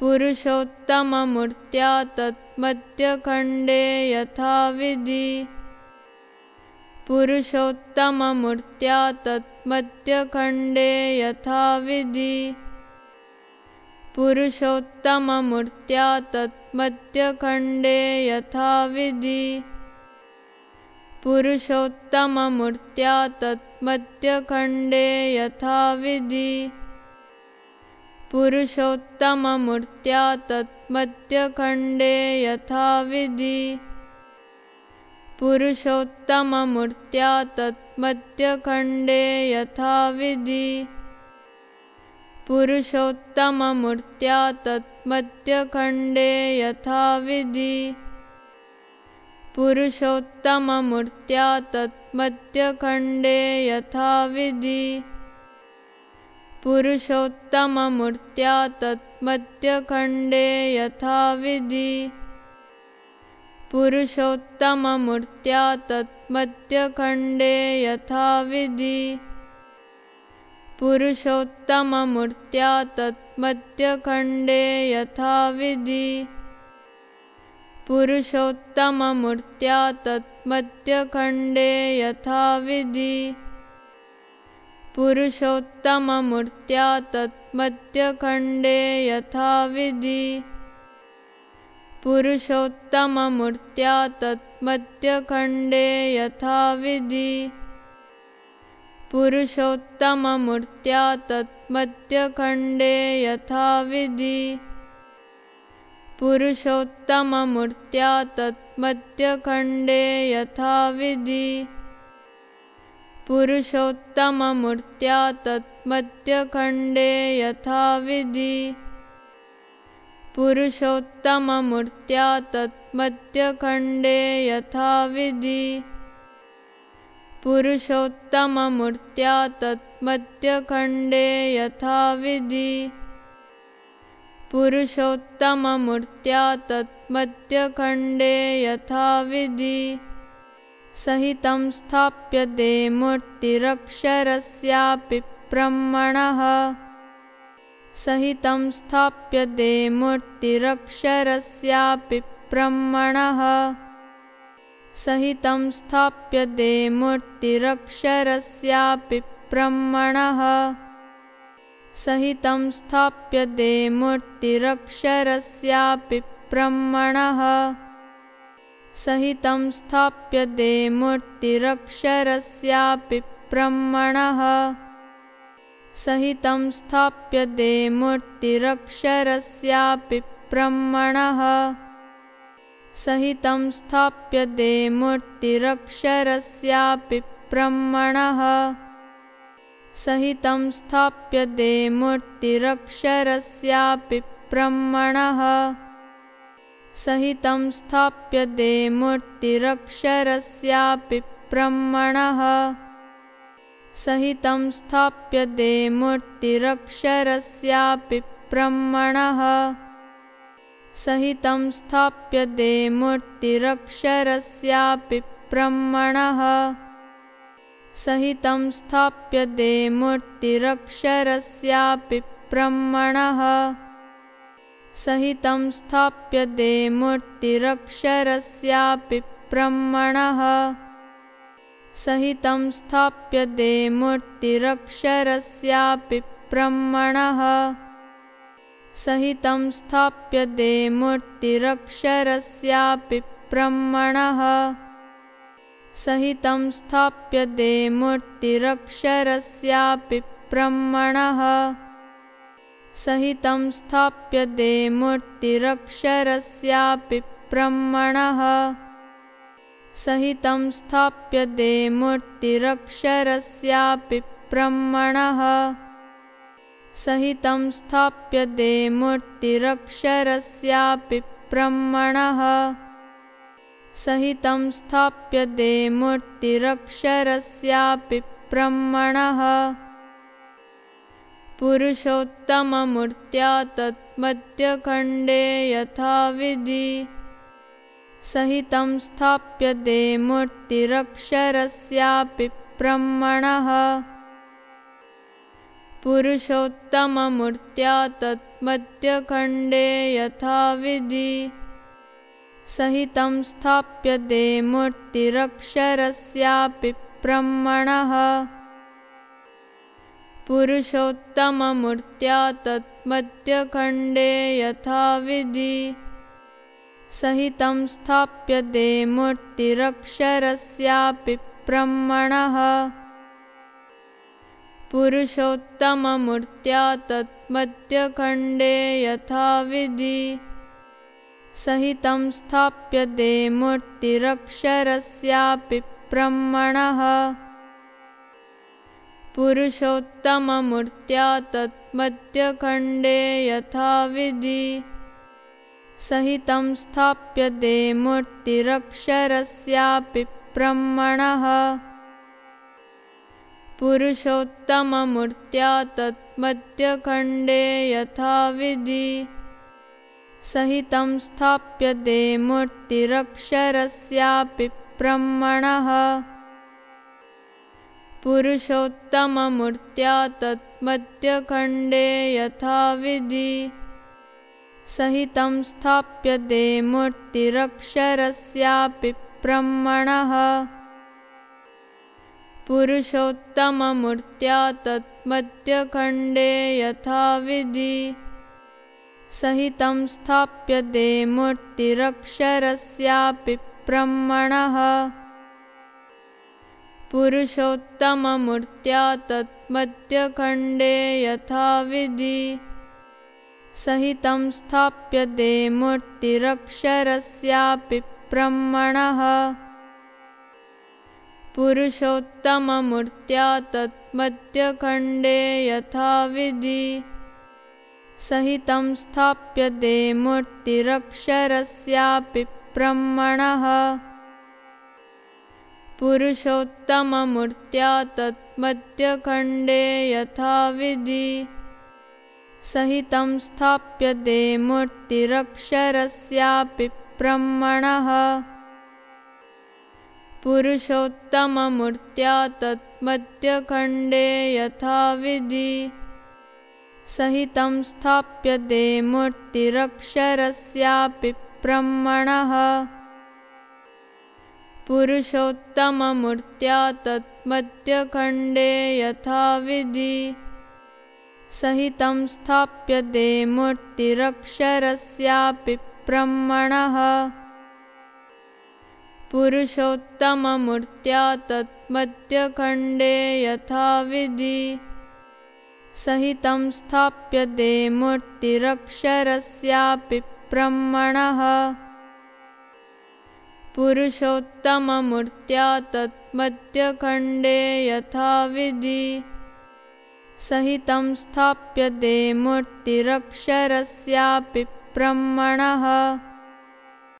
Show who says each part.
Speaker 1: पुरुषोत्तममूर्त्या तत्मध्यखण्डे यथाविधि। पुरुषोत्तममूर्त्या तत्मध्यखण्डे यथाविधि। पुरुषोत्तममूर्त्या तत्मध्यखण्डे यथाविधि। पुरुषोत्तममूर्त्या तत्मध्यखण्डे यथाविधि पुरुषोत्तममूर्त्या तत्मध्यखण्डे यथाविधि। पुरुषोत्तममूर्त्या तत्मध्यखण्डे यथाविधि। पुरुषोत्तममूर्त्या तत्मध्यखण्डे यथाविधि। पुरुषोत्तममूर्त्या तत्मध्यखण्डे यथाविधि पुरुषोत्तममूर्त्या तत्मध्यखण्डे यथाविधि। पुरुषोत्तममूर्त्या तत्मध्यखण्डे यथाविधि। पुरुषोत्तममूर्त्या तत्मध्यखण्डे यथाविधि। पुरुषोत्तममूर्त्या तत्मध्यखण्डे यथाविधि पुरुषोत्तममूर्त्या तत्मध्यखण्डे यथाविधि। पुरुषोत्तममूर्त्या तत्मध्यखण्डे यथाविधि। पुरुषोत्तममूर्त्या तत्मध्यखण्डे यथाविधि। पुरुषोत्तममूर्त्या तत्मध्यखण्डे यथाविधि पुरुषोत्तममूर्त्या तत्मध्यखण्डे यथाविधि। पुरुषोत्तममूर्त्या तत्मध्यखण्डे यथाविधि। पुरुषोत्तममूर्त्या तत्मध्यखण्डे यथाविधि। पुरुषोत्तममूर्त्या तत्मध्यखण्डे यथाविधि सहितं स्थाप्यते मूर्तिरक्षरस्यापि ब्रह्मणः। सहितं स्थाप्यते मूर्तिरक्षरस्यापि ब्रह्मणः। सहितं स्थाप्यते मूर्तिरक्षरस्यापि ब्रह्मणः। सहितं स्थाप्यते मूर्तिरक्षरस्यापि ब्रह्मणः सहितं स्थाप्यते मूर्तिरक्षरस्यापि ब्रह्मणः। सहितं स्थाप्यते मूर्तिरक्षरस्यापि ब्रह्मणः। सहितं स्थाप्यते मूर्तिरक्षरस्यापि ब्रह्मणः। सहितं स्थाप्यते मूर्तिरक्षरस्यापि ब्रह्मणः सहितं स्थाप्यते मूर्तिरक्षरस्यापि ब्रह्मणः। सहितं स्थाप्यते मूर्तिरक्षरस्यापि ब्रह्मणः। सहितं स्थाप्यते मूर्तिरक्षरस्यापि ब्रह्मणः। सहितं स्थाप्यते मूर्तिरक्षरस्यापि ब्रह्मणः सहितं स्थाप्यते मूर्तिरक्षरस्यापि ब्रह्मणः। सहितं स्थाप्यते मूर्तिरक्षरस्यापि ब्रह्मणः। सहितं स्थाप्यते मूर्तिरक्षरस्यापि ब्रह्मणः। सहितं स्थाप्यते मूर्तिरक्षरस्यापि ब्रह्मणः सहितं स्थाप्यते मूर्तिरक्षरस्यापि ब्रह्मणः। सहितं स्थाप्यते मूर्तिरक्षरस्यापि ब्रह्मणः। सहितं स्थाप्यते मूर्तिरक्षरस्यापि ब्रह्मणः। सहितं स्थाप्यते मूर्तिरक्षरस्यापि ब्रह्मणः पुरुषोत्तममूर्त्या तत्मध्यखण्डे यथाविधि। सहितं स्थाप्यते मूर्तिरक्षरस्यापि ब्रह्मणः। पुरुषोत्तममूर्त्या तत् मध्यखण्डे यथाविधि। सहितं स्थाप्यते मूर्तिरक्षरस्यापि ब्रह्मणः पुरुषोत्तममूर्त्या तत्मध्यखण्डे यथाविधि। सहितं स्थाप्यते मूर्तिरक्षरस्यापि ब्रह्मणः। पुरुषोत्तममूर्त्या तत्मध्यखण्डे यथाविधि। सहितं स्थाप्यते मूर्तिरक्षरस्यापि ब्रह्मणः पुरुषोत्तममूर्त्या तत्मध्यखण्डे यथाविधि सहितं स्थाप्यते मूर्तिरक्षरस्यापि ब्रह्मणः। पुरुषोत्तममूर्त्या तत्मध्यखण्डे यथाविधि सहितं स्थाप्यते मूर्तिरक्षरस्यापि ब्रह्मणः पुरुषोत्तममूर्त्या तत्मध्यखण्डे यथाविधि। सहितं स्थाप्यते मूर्तिरक्षरस्यापि ब्रह्मणः। पुरुषोत्तममूर्त्या तत्मध्यखण्डे यथाविधि। सहितं स्थाप्यते मूर्तिरक्षरस्यापि ब्रह्मणः पुरुषोत्तममूर्त्या तत्मध्यखण्डे यथाविधि। सहितं स्थाप्यते मूर्तिरक्षरस्यापि ब्रह्मणः। पुरुषोत्तममूर्त्या तत्मध्यखण्डे यथाविधि। सहितं स्थाप्यते मूर्तिरक्षरस्यापि ब्रह्मणः पुरुषोत्तममूर्त्या तत्मध्यखण्डे यथाविधि। सहितं स्थाप्यते मूर्तिरक्षरस्यापि ब्रह्मणः। पुरुषोत्तममूर्त्या तत्मध्यखण्डे यथाविधि। सहितं स्थाप्यते मूर्तिरक्षरस्यापि ब्रह्मणः पुरुषोत्तममूर्त्या तत्मध्यखण्डे यथाविधि। सहितं स्थाप्यते मूर्तिरक्षरस्यापि ब्रह्मणः। पुरुषोत्तममूर्त्या तत्मध्यखण्डे यथाविधि। सहितं स्थाप्यते मूर्तिरक्षरस्यापि ब्रह्मणः पुरुषोत्तममूर्त्या तत्मध्यखण्डे यथाविधि सहितं स्थाप्यते मूर्तिरक्षरस्यापि ब्रह्मणः